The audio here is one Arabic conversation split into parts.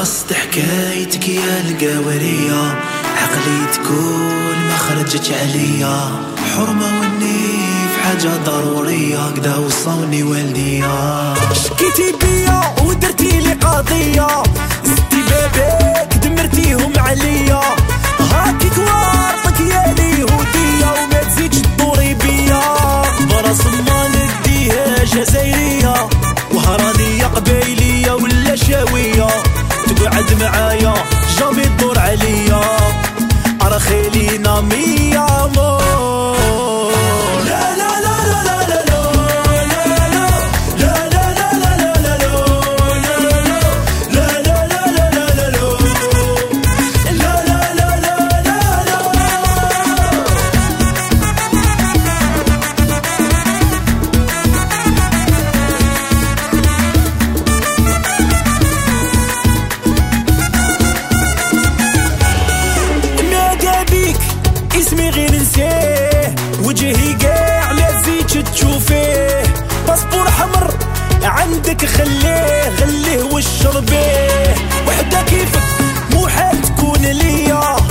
حكايتك يا القاورية عقلي تقول ما خرجت عليا. حرمة والنيف حاجة ضرورية. كدا وصوني والديا. شكيتي بيا ودرتي لي قضية. زدتي بابيك دمرتيهم عليا. هاكي كوارطك وحدك خليه غليه وشربيه وحدك كيفك مو حتكون ليا.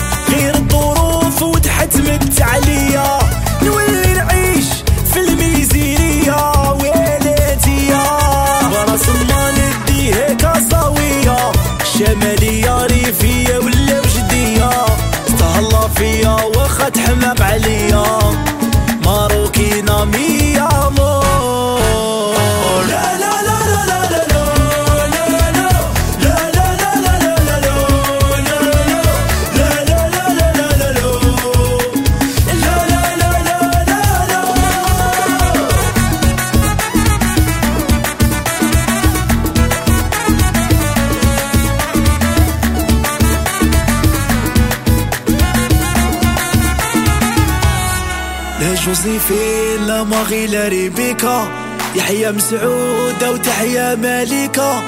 جوزيفين لا ماغي لا ريبيكا يحيى مسعودة وتحيا مالكة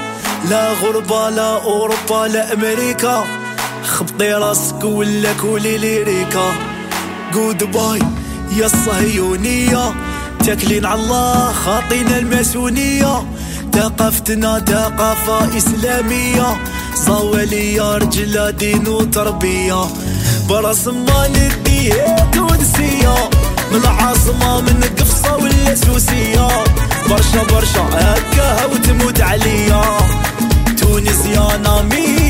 لا غربة لا أوروبا لا أمريكا. خبطي راسك ولا كولي ليريكا good bye يا الصهيونية تاكلين على الله خاطينا الماسونية. ثقافتنا ثقافة إسلامية. زوالية رجلة دين وتربية. برأس ما نديه تونسية. بالعاصمة من القفصة واليسوسية برشا برشا هكا وتموت عليا. تونس يا ناميه